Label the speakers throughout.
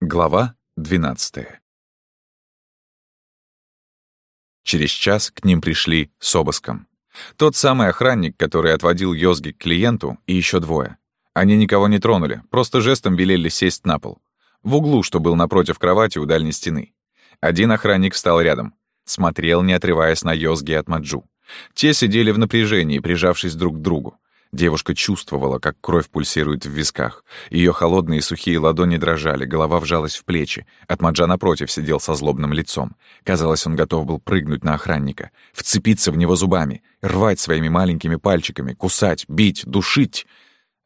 Speaker 1: Глава 12 Через час к ним пришли с обыском. Тот самый охранник, который отводил Йозги к клиенту, и еще двое. Они никого не тронули, просто жестом велели сесть на пол. В углу, что был напротив кровати у дальней стены. Один охранник встал рядом. Смотрел, не отрываясь на Йозги от Маджу. Те сидели в напряжении, прижавшись друг к другу. Девушка чувствовала, как кровь пульсирует в висках. Ее холодные сухие ладони дрожали, голова вжалась в плечи. Атмаджа напротив сидел со злобным лицом. Казалось, он готов был прыгнуть на охранника, вцепиться в него зубами, рвать своими маленькими пальчиками, кусать, бить, душить.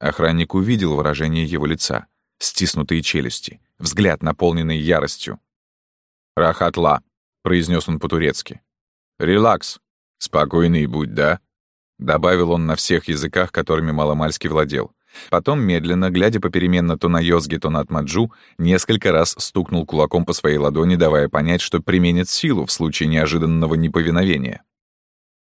Speaker 1: Охранник увидел выражение его лица, стиснутые челюсти, взгляд, наполненный яростью. «Рахатла», — произнес он по-турецки. «Релакс. Спокойный будь, да?» Добавил он на всех языках, которыми маломальски владел. Потом, медленно, глядя попеременно то на Йозги, то на Атмаджу, несколько раз стукнул кулаком по своей ладони, давая понять, что применит силу в случае неожиданного неповиновения.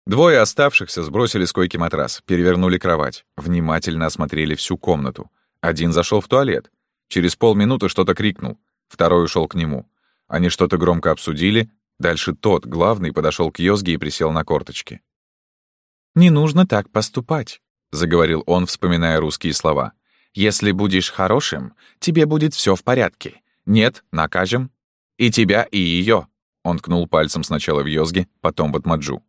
Speaker 1: Двое оставшихся сбросили с койки матрас, перевернули кровать, внимательно осмотрели всю комнату. Один зашел в туалет. Через полминуты что-то крикнул. Второй ушел к нему. Они что-то громко обсудили. Дальше тот, главный, подошел к Йозге и присел на корточки.
Speaker 2: «Не нужно так поступать», — заговорил он, вспоминая русские слова. «Если будешь хорошим, тебе будет все в порядке. Нет, накажем. И тебя, и ее. Он ткнул пальцем сначала в Йозге, потом в Атмаджу.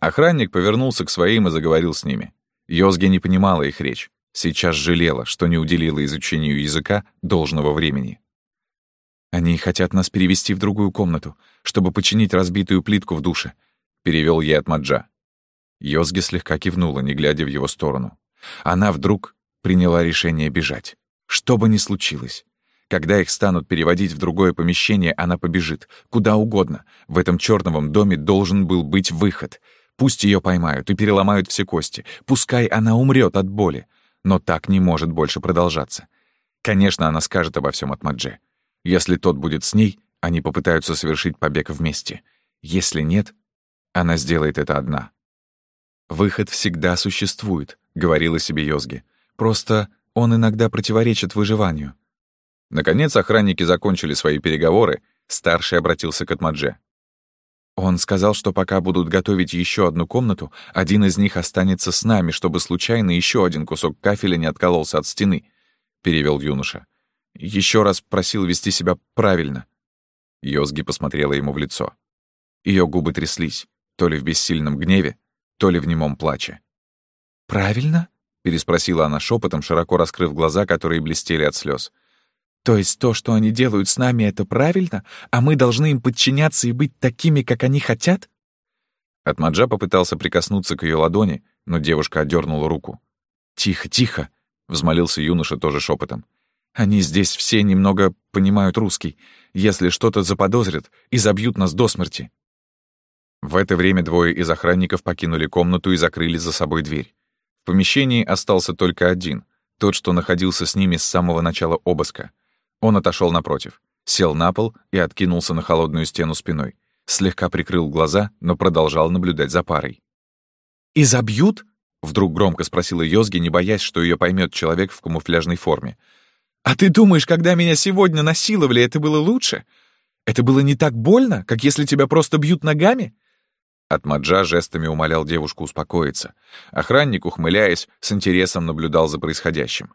Speaker 2: Охранник повернулся к своим и заговорил с ними. Йозге не понимала их речь. Сейчас жалела, что не уделила изучению языка должного времени. «Они хотят нас перевести в другую комнату, чтобы починить разбитую плитку в душе», — перевел ей Атмаджа. Йозги слегка кивнула, не глядя в его сторону. Она вдруг приняла решение бежать. Что бы ни случилось. Когда их станут переводить в другое помещение, она побежит. Куда угодно. В этом чёрновом доме должен был быть выход. Пусть ее поймают и переломают все кости. Пускай она умрет от боли. Но так не может больше продолжаться. Конечно, она скажет обо всем от Мадже. Если тот будет с ней, они попытаются совершить побег вместе. Если нет, она сделает это одна. «Выход всегда существует», — говорила себе Йозги. «Просто он иногда противоречит выживанию».
Speaker 1: Наконец охранники закончили свои переговоры, старший обратился к Атмадже.
Speaker 2: «Он сказал, что пока будут готовить еще одну комнату, один из них останется с нами, чтобы случайно еще один кусок кафеля не откололся от стены», — перевел юноша. Еще раз просил вести себя правильно».
Speaker 1: Йозги посмотрела ему в лицо.
Speaker 2: Ее губы тряслись, то ли в бессильном гневе, то ли в немом плаче. «Правильно?» — переспросила она шепотом, широко раскрыв глаза, которые блестели от слез. «То есть то, что они делают с нами, это правильно, а мы должны им подчиняться и быть такими, как они хотят?»
Speaker 1: Атмаджа попытался прикоснуться к ее ладони, но девушка отдернула руку.
Speaker 2: «Тихо, тихо!» — взмолился юноша тоже шепотом. «Они здесь все немного понимают русский. Если что-то заподозрят и забьют нас до смерти».
Speaker 1: В это время двое из охранников покинули комнату и закрыли за собой дверь. В помещении остался только один, тот, что находился с ними с самого начала обыска. Он отошел напротив, сел на пол и откинулся на холодную стену спиной. Слегка прикрыл глаза, но продолжал наблюдать за парой.
Speaker 2: «И забьют?» — вдруг громко спросила Йозги, не боясь, что ее поймет человек в камуфляжной форме. «А ты думаешь, когда меня сегодня насиловали, это было лучше? Это было не так больно, как если тебя просто бьют ногами?»
Speaker 1: Атмаджа жестами умолял девушку успокоиться. Охранник, ухмыляясь, с интересом наблюдал за происходящим.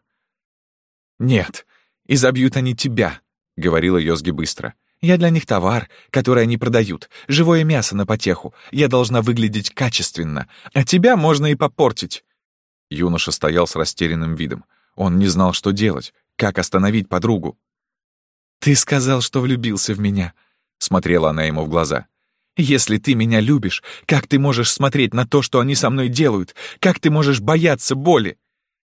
Speaker 2: «Нет, и забьют они тебя», — говорила Йозги быстро. «Я для них товар, который они продают, живое мясо на потеху. Я должна выглядеть качественно, а тебя можно и попортить».
Speaker 1: Юноша стоял с растерянным видом. Он не знал, что делать, как остановить подругу.
Speaker 2: «Ты сказал, что влюбился в меня», — смотрела она ему в глаза. Если ты меня любишь, как ты можешь смотреть на то, что они со мной делают? Как ты можешь бояться боли?»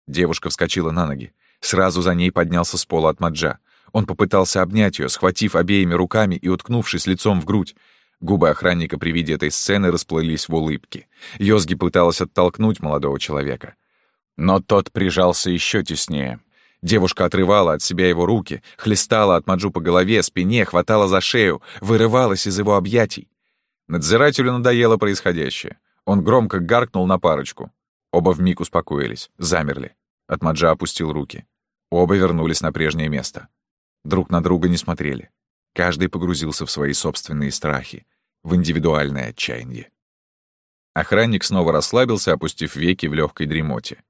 Speaker 1: Девушка вскочила на ноги. Сразу за ней поднялся с пола от Маджа. Он попытался обнять ее, схватив обеими руками и уткнувшись лицом в грудь. Губы охранника при виде этой сцены расплылись в улыбке. Йозги пыталась оттолкнуть молодого человека. Но тот прижался еще теснее. Девушка отрывала от себя его руки, хлестала от Маджу по голове, спине, хватала за шею, вырывалась из его объятий. Надзирателю надоело происходящее. Он громко гаркнул на парочку. Оба вмиг успокоились, замерли. Атмаджа опустил руки. Оба вернулись на прежнее место. Друг на друга не смотрели. Каждый погрузился в свои собственные страхи, в индивидуальное отчаяние. Охранник снова расслабился, опустив веки в легкой дремоте.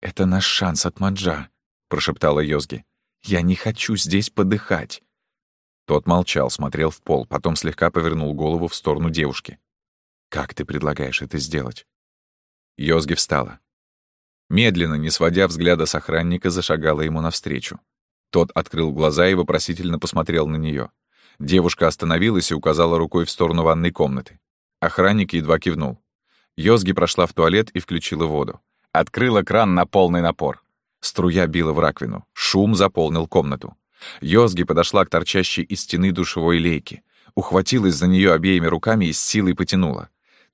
Speaker 2: «Это наш шанс от Маджа», — прошептала Йозги. «Я не хочу здесь подыхать».
Speaker 1: Тот молчал, смотрел в пол, потом слегка повернул голову в сторону девушки.
Speaker 2: «Как ты предлагаешь это сделать?»
Speaker 1: Йозги встала. Медленно, не сводя взгляда с охранника, зашагала ему навстречу. Тот открыл глаза и вопросительно посмотрел на нее. Девушка остановилась и указала рукой в сторону ванной комнаты. Охранник едва кивнул. Йозги прошла в туалет и включила воду. Открыла кран на полный напор. Струя била в раковину. Шум заполнил комнату. Йозги подошла к торчащей из стены душевой лейке. Ухватилась за нее обеими руками и с силой потянула.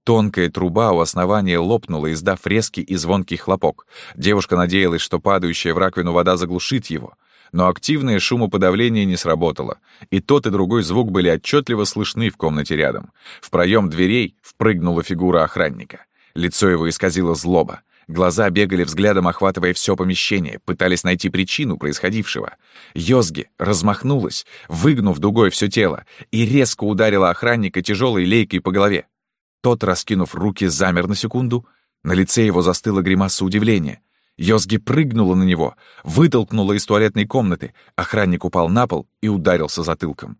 Speaker 1: Тонкая труба у основания лопнула, издав резкий и звонкий хлопок. Девушка надеялась, что падающая в раковину вода заглушит его — но активное шумоподавление не сработало, и тот и другой звук были отчетливо слышны в комнате рядом. В проем дверей впрыгнула фигура охранника. Лицо его исказило злоба. Глаза бегали взглядом, охватывая все помещение, пытались найти причину происходившего. Йозги размахнулась, выгнув дугой все тело, и резко ударила охранника тяжелой лейкой по голове. Тот, раскинув руки, замер на секунду. На лице его застыла гримаса удивления. Йозги прыгнула на него, вытолкнула из туалетной комнаты. Охранник упал на пол и ударился затылком.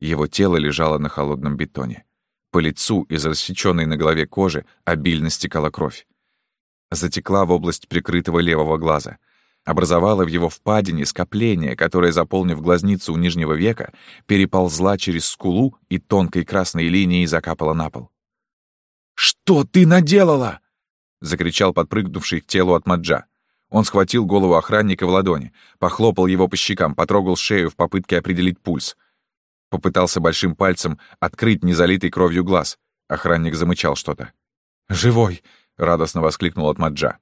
Speaker 1: Его тело лежало на холодном бетоне. По лицу из рассеченной на голове кожи обильно стекала кровь. Затекла в область прикрытого левого глаза. Образовала в его впадине скопление, которое, заполнив глазницу у нижнего века, переползла через скулу и тонкой красной линией закапала на пол. «Что ты наделала?» — закричал подпрыгнувший к телу от Маджа. Он схватил голову охранника в ладони, похлопал его по щекам, потрогал шею в попытке определить пульс. Попытался большим пальцем открыть незалитый кровью глаз. Охранник замычал что-то. «Живой!» — радостно воскликнул Атмаджа.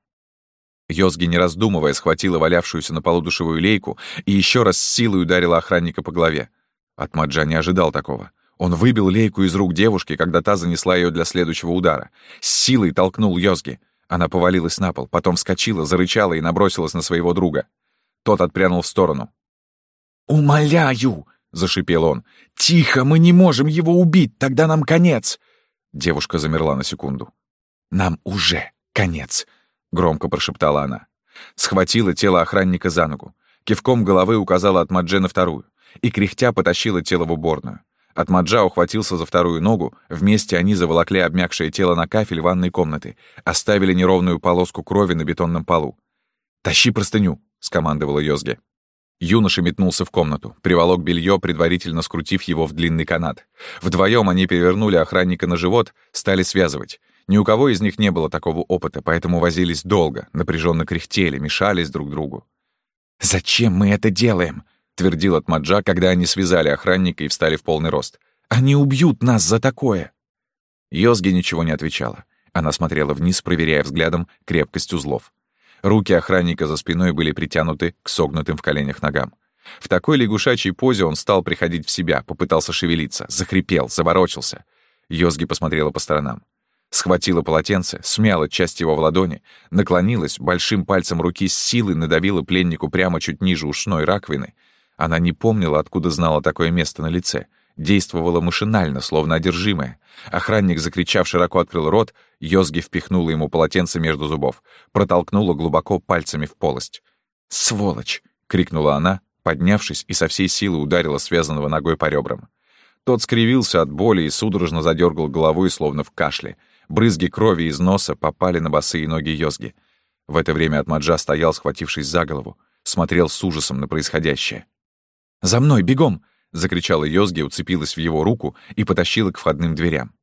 Speaker 1: Йозги, не раздумывая, схватила валявшуюся на полу душевую лейку и еще раз с силой ударила охранника по голове. Атмаджа не ожидал такого. Он выбил лейку из рук девушки, когда та занесла ее для следующего удара. С силой толкнул Йозги. Она повалилась на пол, потом вскочила, зарычала и набросилась на своего друга. Тот отпрянул в сторону.
Speaker 2: «Умоляю!» — зашипел он. «Тихо, мы не можем его убить, тогда нам конец!»
Speaker 1: Девушка замерла на секунду.
Speaker 2: «Нам уже конец!» — громко прошептала она.
Speaker 1: Схватила тело охранника за ногу. Кивком головы указала от Мадже на вторую. И кряхтя потащила тело в уборную. Атмаджа ухватился за вторую ногу, вместе они заволокли обмякшее тело на кафель ванной комнаты, оставили неровную полоску крови на бетонном полу. «Тащи простыню!» — скомандовала Йозге. Юноша метнулся в комнату, приволок белье, предварительно скрутив его в длинный канат. Вдвоем они перевернули охранника на живот, стали связывать. Ни у кого из них не было такого опыта, поэтому возились долго, напряженно кряхтели, мешались друг другу.
Speaker 2: «Зачем мы это делаем?»
Speaker 1: твердил Атмаджа, когда они связали охранника и встали в полный рост.
Speaker 2: «Они убьют нас за такое!»
Speaker 1: Йозги ничего не отвечала. Она смотрела вниз, проверяя взглядом крепкость узлов. Руки охранника за спиной были притянуты к согнутым в коленях ногам. В такой лягушачьей позе он стал приходить в себя, попытался шевелиться, захрипел, заворочился. Йозги посмотрела по сторонам. Схватила полотенце, смяла часть его в ладони, наклонилась, большим пальцем руки с силой надавила пленнику прямо чуть ниже ушной раковины — она не помнила, откуда знала такое место на лице. Действовала машинально, словно одержимая. Охранник, закричав, широко открыл рот, Йозги впихнула ему полотенце между зубов, протолкнула глубоко пальцами в полость. «Сволочь!» — крикнула она, поднявшись и со всей силы ударила связанного ногой по ребрам. Тот скривился от боли и судорожно задергал головой, словно в кашле. Брызги крови из носа попали на босые ноги Йозги. В это время Атмаджа стоял, схватившись за голову, смотрел с ужасом на происходящее. «За мной, бегом!» — закричала Йозги, уцепилась в его руку и потащила к входным дверям.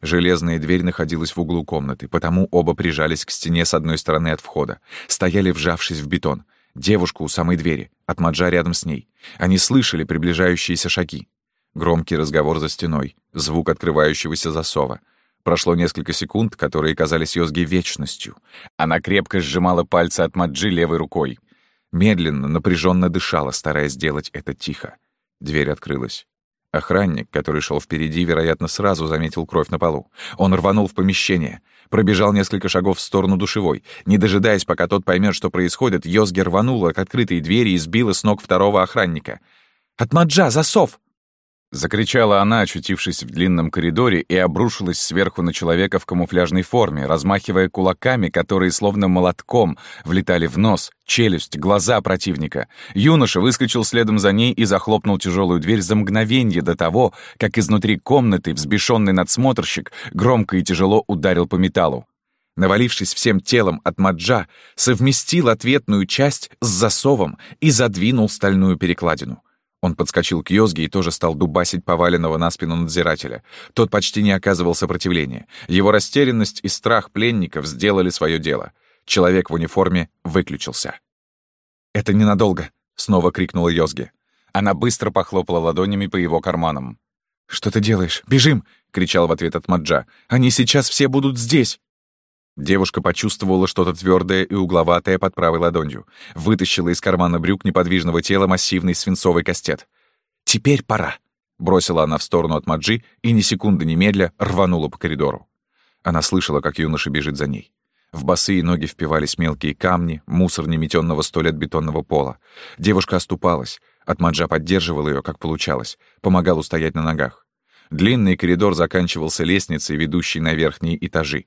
Speaker 1: Железная дверь находилась в углу комнаты, потому оба прижались к стене с одной стороны от входа, стояли вжавшись в бетон. Девушка у самой двери, Атмаджа рядом с ней. Они слышали приближающиеся шаги. Громкий разговор за стеной, звук открывающегося засова. Прошло несколько секунд, которые казались Йозге вечностью. Она крепко сжимала пальцы Атмаджи левой рукой. Медленно, напряженно дышала, стараясь сделать это тихо. Дверь открылась. Охранник, который шел впереди, вероятно, сразу заметил кровь на полу. Он рванул в помещение, пробежал несколько шагов в сторону душевой. Не дожидаясь, пока тот поймет, что происходит, Йозги рванула к открытой двери и сбила с ног второго охранника. «Отмаджа, засов!» Закричала она, очутившись в длинном коридоре, и обрушилась сверху на человека в камуфляжной форме, размахивая кулаками, которые словно молотком влетали в нос, челюсть, глаза противника. Юноша выскочил следом за ней и захлопнул тяжелую дверь за мгновенье до того, как изнутри комнаты взбешенный надсмотрщик громко и тяжело ударил по металлу. Навалившись всем телом от маджа, совместил ответную часть с засовом и задвинул стальную перекладину. Он подскочил к Йозге и тоже стал дубасить поваленного на спину надзирателя. Тот почти не оказывал сопротивления. Его растерянность и страх пленников сделали свое дело. Человек в униформе выключился. «Это ненадолго», — снова крикнула Йозге. Она быстро похлопала ладонями по его карманам. «Что ты делаешь? Бежим!» — кричал в ответ от Маджа. «Они сейчас все будут здесь!» Девушка почувствовала что-то твердое и угловатое под правой ладонью. Вытащила из кармана брюк неподвижного тела массивный свинцовый кастет. «Теперь пора!» — бросила она в сторону от Маджи и ни секунды немедля рванула по коридору. Она слышала, как юноша бежит за ней. В босые ноги впивались мелкие камни, мусор неметенного сто лет бетонного пола. Девушка оступалась. От Маджа поддерживал ее, как получалось. Помогал устоять на ногах. Длинный коридор заканчивался лестницей, ведущей на верхние этажи.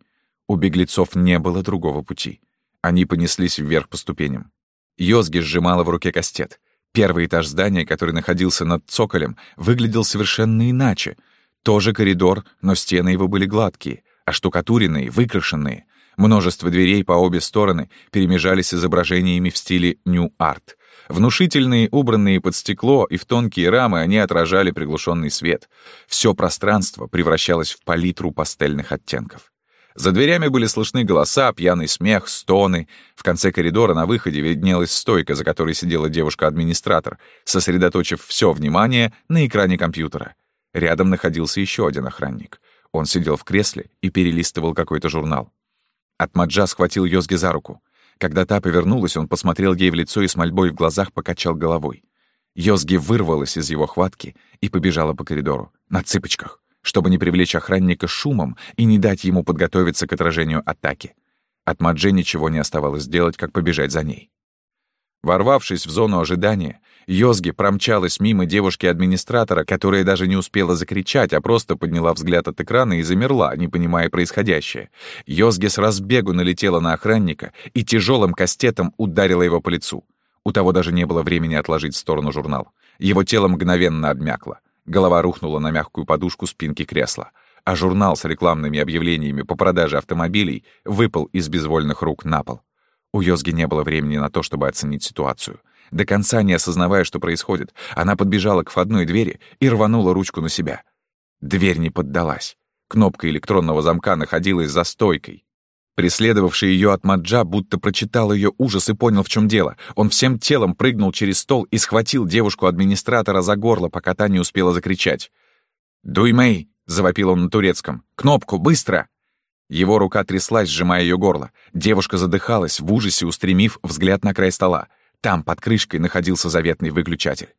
Speaker 1: У беглецов не было другого пути. Они понеслись вверх по ступеням. Йозги сжимала в руке кастет. Первый этаж здания, который находился над цоколем, выглядел совершенно иначе. Тоже коридор, но стены его были гладкие, оштукатуренные, выкрашенные. Множество дверей по обе стороны перемежались изображениями в стиле нью-арт. Внушительные, убранные под стекло и в тонкие рамы, они отражали приглушенный свет. Все пространство превращалось в палитру пастельных оттенков. За дверями были слышны голоса, пьяный смех, стоны. В конце коридора на выходе виднелась стойка, за которой сидела девушка-администратор, сосредоточив все внимание на экране компьютера. Рядом находился еще один охранник. Он сидел в кресле и перелистывал какой-то журнал. Атмаджа схватил Йозги за руку. Когда та повернулась, он посмотрел ей в лицо и с мольбой в глазах покачал головой. Йозги вырвалась из его хватки и побежала по коридору, на цыпочках чтобы не привлечь охранника шумом и не дать ему подготовиться к отражению атаки. От Мадже ничего не оставалось делать, как побежать за ней. Ворвавшись в зону ожидания, Йозги промчалась мимо девушки-администратора, которая даже не успела закричать, а просто подняла взгляд от экрана и замерла, не понимая происходящее. Йозги с разбегу налетела на охранника и тяжелым кастетом ударила его по лицу. У того даже не было времени отложить в сторону журнал. Его тело мгновенно обмякло. Голова рухнула на мягкую подушку спинки кресла, а журнал с рекламными объявлениями по продаже автомобилей выпал из безвольных рук на пол. У Йозги не было времени на то, чтобы оценить ситуацию. До конца не осознавая, что происходит, она подбежала к входной двери и рванула ручку на себя. Дверь не поддалась. Кнопка электронного замка находилась за стойкой. Преследовавший ее от Маджа будто прочитал ее ужас и понял, в чем дело. Он всем телом прыгнул через стол и схватил девушку-администратора за горло, пока та не успела закричать. «Дуй, Мэй!» — завопил он на турецком. «Кнопку, быстро!» Его рука тряслась, сжимая ее горло. Девушка задыхалась, в ужасе устремив взгляд на край стола. Там, под крышкой, находился заветный выключатель.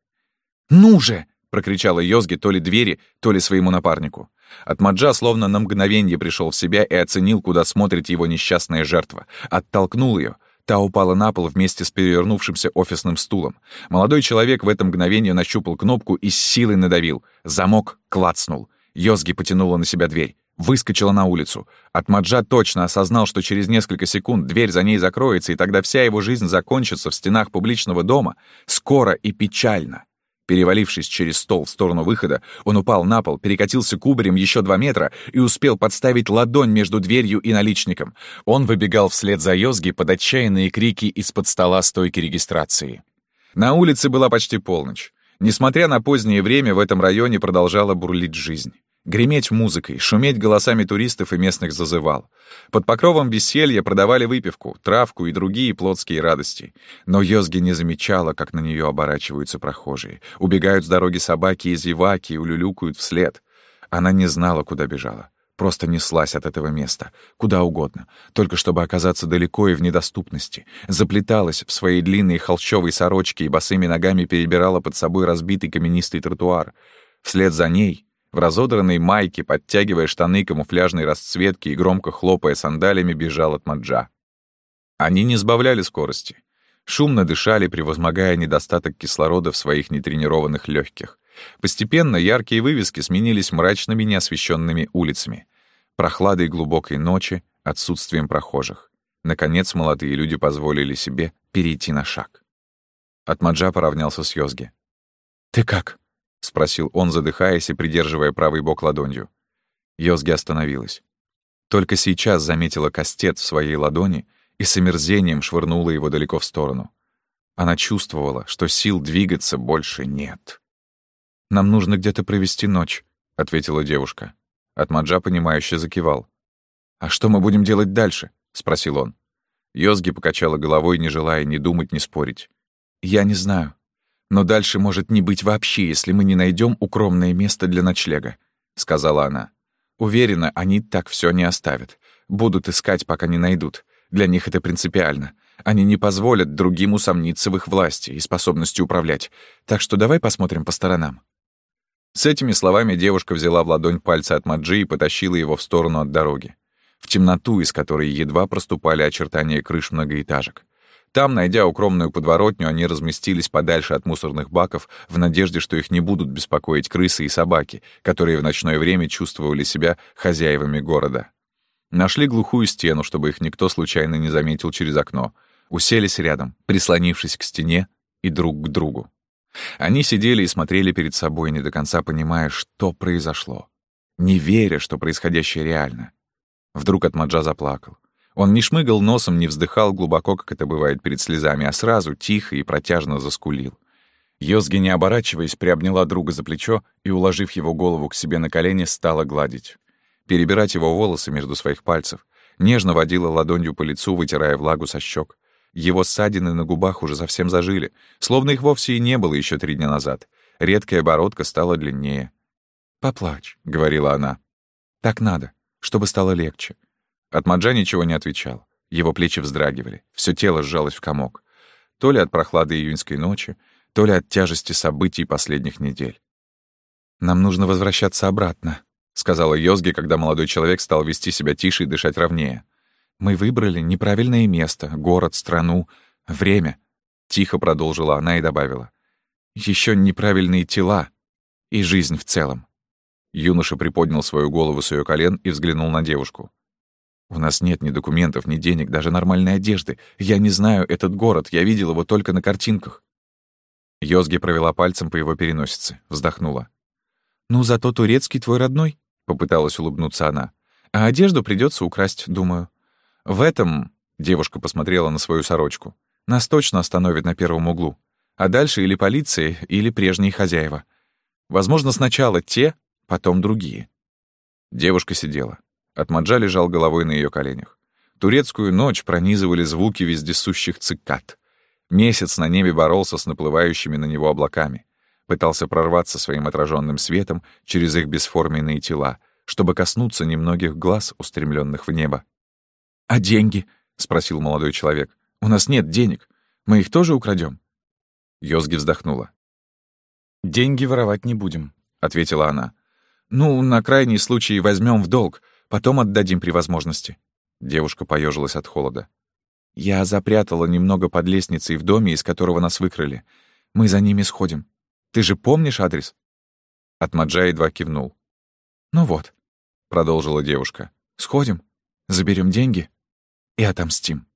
Speaker 1: «Ну же!» — прокричала Йозги то ли двери, то ли своему напарнику. Атмаджа словно на мгновенье пришел в себя и оценил, куда смотрит его несчастная жертва. Оттолкнул ее. Та упала на пол вместе с перевернувшимся офисным стулом. Молодой человек в это мгновение нащупал кнопку и с силой надавил. Замок клацнул. Йозги потянула на себя дверь. Выскочила на улицу. Атмаджа точно осознал, что через несколько секунд дверь за ней закроется, и тогда вся его жизнь закончится в стенах публичного дома. Скоро и печально. Перевалившись через стол в сторону выхода, он упал на пол, перекатился кубарем еще два метра и успел подставить ладонь между дверью и наличником. Он выбегал вслед за Йозги под отчаянные крики из-под стола стойки регистрации. На улице была почти полночь. Несмотря на позднее время, в этом районе продолжала бурлить жизнь. Греметь музыкой, шуметь голосами туристов и местных зазывал. Под покровом веселья продавали выпивку, травку и другие плотские радости. Но Йозги не замечала, как на нее оборачиваются прохожие. Убегают с дороги собаки и зеваки, улюлюкают вслед. Она не знала, куда бежала. Просто неслась от этого места, куда угодно, только чтобы оказаться далеко и в недоступности. Заплеталась в своей длинной холщовой сорочке и босыми ногами перебирала под собой разбитый каменистый тротуар — Вслед за ней, в разодранной майке, подтягивая штаны камуфляжной расцветки и громко хлопая сандалиями, бежал от Маджа. Они не сбавляли скорости. Шумно дышали, превозмогая недостаток кислорода в своих нетренированных легких. Постепенно яркие вывески сменились мрачными неосвещенными улицами, прохладой глубокой ночи, отсутствием прохожих. Наконец молодые люди позволили себе перейти на шаг. Атмаджа поравнялся с Йозги. «Ты как?» — спросил он, задыхаясь и придерживая правый бок ладонью. Йозги остановилась. Только сейчас заметила кастет в своей ладони и с омерзением швырнула его далеко в сторону. Она чувствовала, что сил двигаться больше нет. «Нам нужно где-то провести ночь», — ответила девушка. Атмаджа, понимающе закивал. «А что мы будем делать дальше?» — спросил он. Йозги покачала головой, не желая ни думать, ни спорить. «Я не знаю. Но дальше может не быть вообще, если мы не найдем укромное место для ночлега», — сказала она. «Уверена, они так все не оставят. Будут искать, пока не найдут. Для них это принципиально. Они не позволят другим усомниться в их власти и способности управлять. Так что давай посмотрим по сторонам». С этими словами девушка взяла в ладонь пальцы от Маджи и потащила его в сторону от дороги в темноту, из которой едва проступали очертания крыш многоэтажек. Там, найдя укромную подворотню, они разместились подальше от мусорных баков в надежде, что их не будут беспокоить крысы и собаки, которые в ночное время чувствовали себя хозяевами города. Нашли глухую стену, чтобы их никто случайно не заметил через окно. Уселись рядом, прислонившись к стене и друг к другу. Они сидели и смотрели перед собой, не до конца понимая, что произошло. Не веря, что происходящее реально. Вдруг Атмаджа заплакал. Он не шмыгал носом, не вздыхал глубоко, как это бывает перед слезами, а сразу тихо и протяжно заскулил. Йозги, не оборачиваясь, приобняла друга за плечо и, уложив его голову к себе на колени, стала гладить. Перебирать его волосы между своих пальцев. Нежно водила ладонью по лицу, вытирая влагу со щек. Его ссадины на губах уже совсем зажили, словно их вовсе и не было еще три дня назад. Редкая бородка стала длиннее. «Поплачь», — говорила она. «Так надо» чтобы стало легче. Атмаджа ничего не отвечал. Его плечи вздрагивали, все тело сжалось в комок. То ли от прохлады июньской ночи, то ли от тяжести событий последних недель. «Нам нужно возвращаться обратно», — сказала Йозги, когда молодой человек стал вести себя тише и дышать ровнее. «Мы выбрали неправильное место, город, страну, время», — тихо продолжила она и добавила. Еще неправильные тела и жизнь в целом». Юноша приподнял свою голову с ее колен и взглянул на девушку. «У нас нет ни документов, ни денег, даже нормальной одежды. Я не знаю этот город, я видел его только на картинках». Йозги провела пальцем по его переносице, вздохнула. «Ну, зато турецкий твой родной», — попыталась улыбнуться она. «А одежду придется украсть, думаю. В этом...» — девушка посмотрела на свою сорочку. «Нас точно остановят на первом углу. А дальше или полиция, или прежние хозяева. Возможно, сначала те, потом другие. Девушка сидела. Атмаджа лежал головой на ее коленях. Турецкую ночь пронизывали звуки вездесущих цикад. Месяц на небе боролся с наплывающими на него облаками. Пытался прорваться своим отраженным светом через их бесформенные тела, чтобы коснуться немногих глаз, устремленных в небо. «А деньги?» — спросил молодой человек. «У нас нет денег. Мы их тоже украдем. Йозги вздохнула. «Деньги воровать не будем», — ответила она. «Ну, на крайний случай возьмем в долг, потом отдадим при возможности». Девушка поежилась от холода. «Я запрятала немного под лестницей в доме, из которого нас выкрали. Мы за ними сходим. Ты же помнишь адрес?» Атмаджа едва кивнул. «Ну вот», — продолжила девушка, — «сходим, заберем деньги и отомстим».